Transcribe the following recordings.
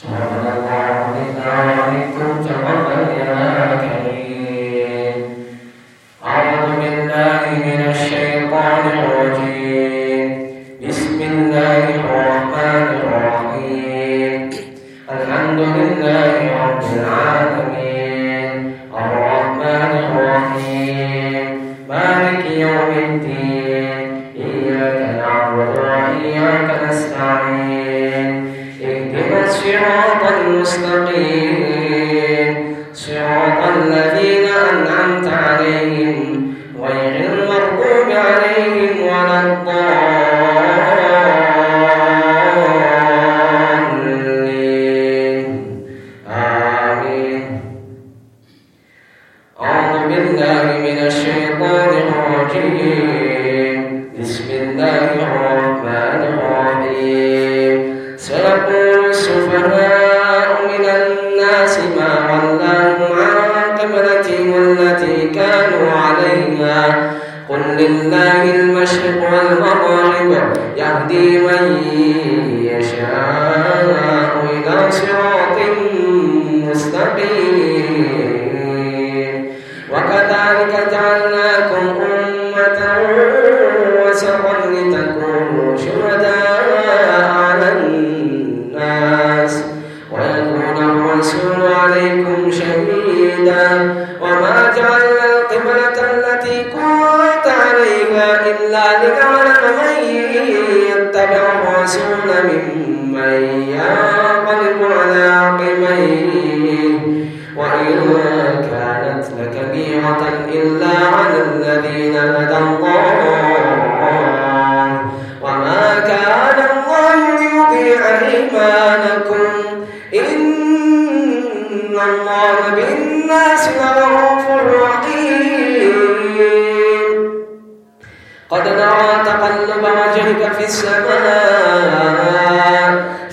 Thank. صراط المستقيم. صراط الذين أنعمت عليهم غير المغضوب عليهم ولا الضالين. آمين. أعوذ بالله من الشيطان الرجيم. بسم الله السفهاء من الناس ما عن التي كانوا عليها. قل لله المشرق والمغرب يهدي من يشاء. عليها إلا لنعلم من يتبع الرسول ممن ينقلب على عقبيه وإن كانت لكبيرة إلا على الذين هدى الله. وما كان الله ليطيع إيمانكم. إن الله بالناس لرؤوف رحيم. قد نرى تقلب وجهك في السماء.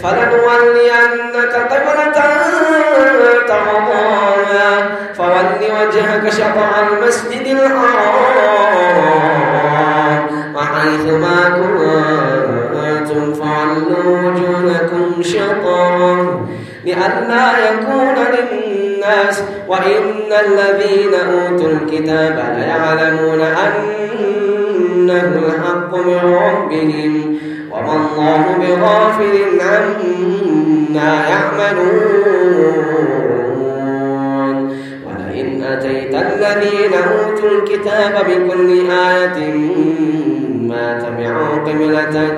فلنولينك قبلة ترضاها فول وجهك شطر المسجد الحرام. وحيث ما كنتم فعلوا وجوهكم شطرا. لئلا يكون للناس وإن الذين أوتوا الكتاب ليعلمون أن إنه الحق من ربهم وما الله بغافل عما يعملون. ولئن أتيت الذين أوتوا الكتاب بكل آية ما تبعوا قبلتك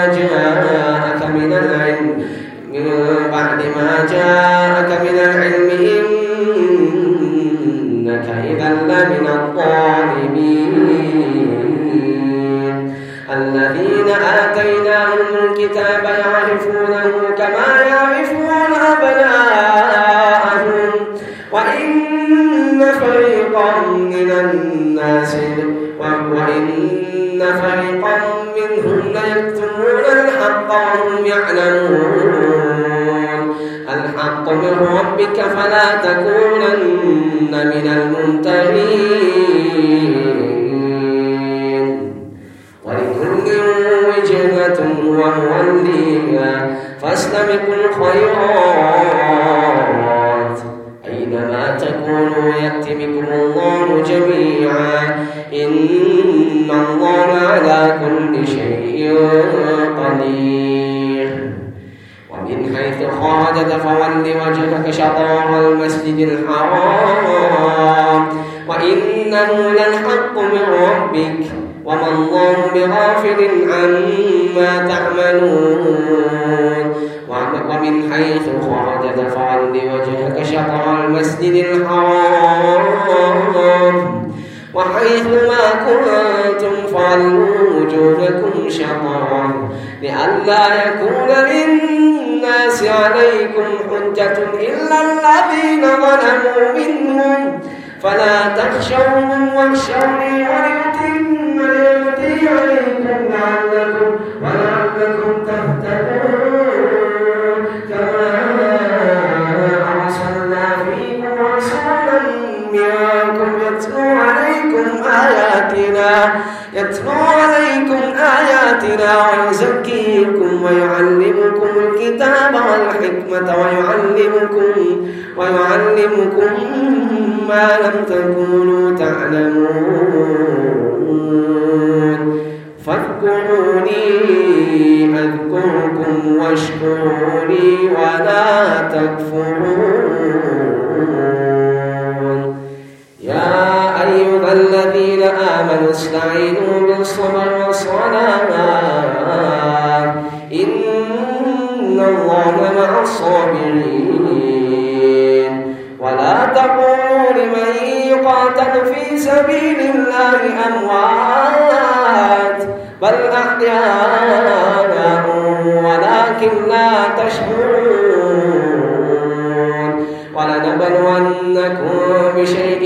وإن فريقا من الناس وإن فريقا منهم ليكتمون الحق وهم يعلمون. الحق من ربك فلا تكونن من الممترين. ولكل وجهة وموليها فاستبقوا الخيرات. أينما تكونوا يأتي بكم الله جميعا. إن الله على كل شيء قدير. ومن حيث خرجت فول وجهك شطر المسجد الحرام. وإنه للحق من ربك. وما الله بغافل عما تعملون. ومن حيث خرجت فول وجهك شطر المسجد الحرام. وحيث ما كنتم فعلوا وجوهكم شطرا. لئلا يكون للناس عليكم حجة إلا الذين ظلموا منهم. فلا تخشوهم واخشوني وليتم نعمتي عليكم لعلكم ولعلكم تهتدون. عليكم آياتنا. يتلو عليكم آياتنا ويزكيكم ويعلمكم الكتاب والحكمة ويعلمكم ويعلمكم ما لم تكونوا تعلمون. فاذكروني أذكركم واشكروني ولا تكفرون. الذين آمنوا استعينوا بالصبر والصلاة. إن الله مع الصابرين. ولا تقولوا لمن يقاتل في سبيل الله أموات. بل أحياء ولكن لا تشعرون ولنبلونكم بشيء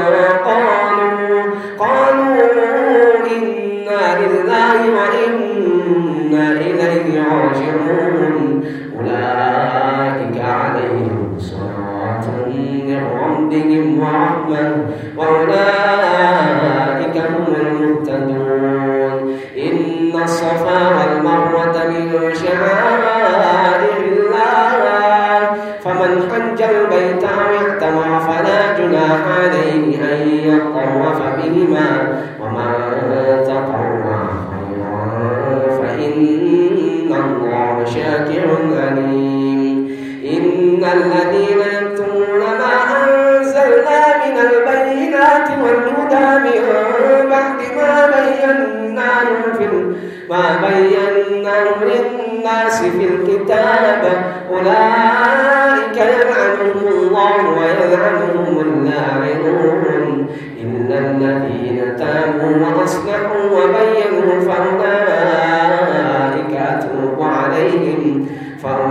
ورحمة وأولئك هم المهتدون. إن الصفا والمروة من شعائر الله فمن حج البيت أو اعتمر فلا جناح عليه أن يطوف بهما ومن تطوع خيرا فإن الله شاكر عليم. إن الذين يكتمون والهدى من بعد ما بيناه في ما بيناه للناس في الكتاب أولئك يلعنهم الله ويلعنهم اللاعنون إلا الذين تابوا وأصلحوا وبينوا فأولئك أتوب عليهم فأولئك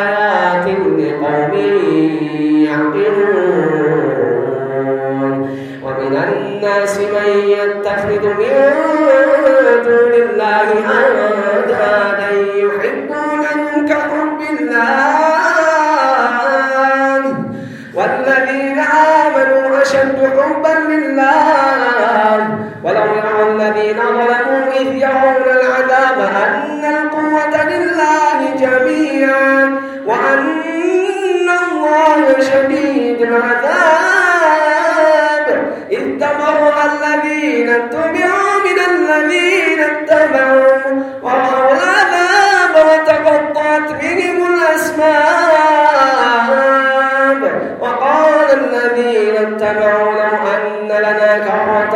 أندادا الذين ظلموا إذ يرون العذاب أن القوة لله جميعا وأن الله شديد العذاب إذ الذين اتبعوا الذين اتبعوا ورأوا العذاب وتقطعت بهم الأسباب. وقال الذين اتبعوا لو أن لنا كرة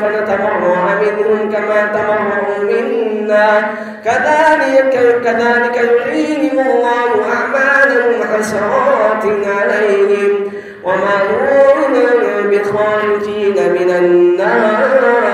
فنتبرع منهم كما تبرعوا منا. كذلك كذلك يحييهم الله أعمالهم حسرات عليهم. وما هم بخارجين من النار.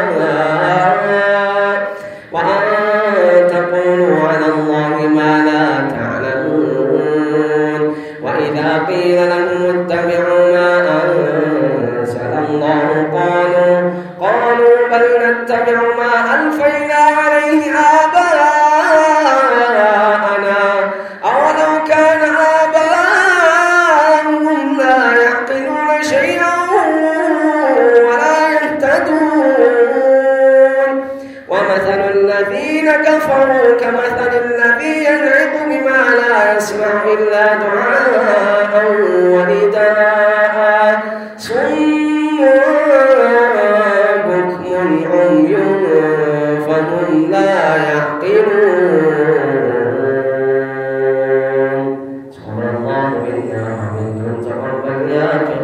قيل لهم اتبعوا ما أنزل الله قالوا قالوا بل نتبع ما ألفينا عليه آباءنا. أولو كان آباؤهم لا يعقلون شيئا ولا يهتدون. ومثل الذين كفروا كمثل الذي ينعق بما لا يسمع إلا دعاء ونداء. صم بكم عمي فهم لا يعقلون. سبحان الله عليه وسلم تقبل يا كريم.